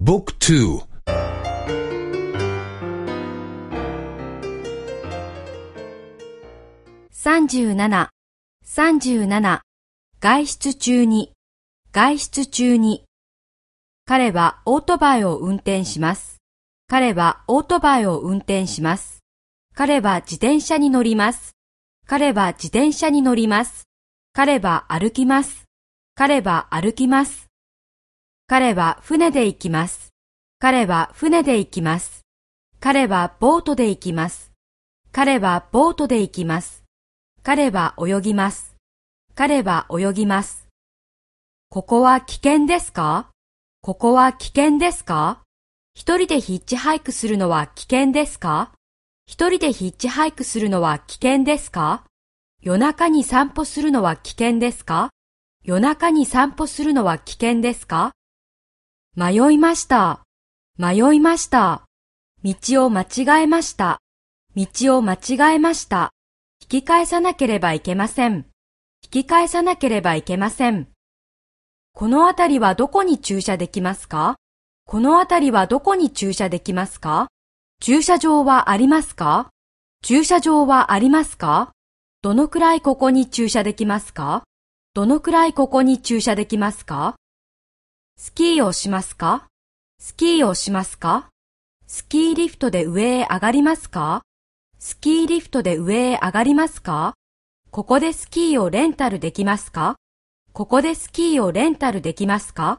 Book 237、37、外出中に、外出中に。彼はオートバイを運転します。彼はオートバイを運転します。彼は自転車に乗ります。彼は自転車に乗ります。彼は歩きます。彼は歩きます。彼は船で行きます。彼は船で行きます。彼はボートで行きます。彼はボートで行きます。彼は泳ぎます。彼は泳ぎます。ここは危険ですか？ここは危険ですか？一人でヒッチハイクするのは危険ですか？一人でヒッチハイクするのは危険ですか？夜中に散歩するのは危険ですか？夜中に散歩するのは危険ですか？迷いました。迷いました。道を間違えました。道を間違えました。引き返さなければいけません。引き返さなければいけません。この辺りはどこに駐車できますか？この辺りはどこに駐車できますか？駐車場はありますか？駐車場はありますか？どのくらいここに駐車できますか？どのくらいここに駐車できますか？スキーをしますか？スキーをしますか？スキーリフトで上へ上がりますか？スキーリフトで上へ上がりますか？ここでスキーをレンタルできますか？ここでスキーをレンタルできますか？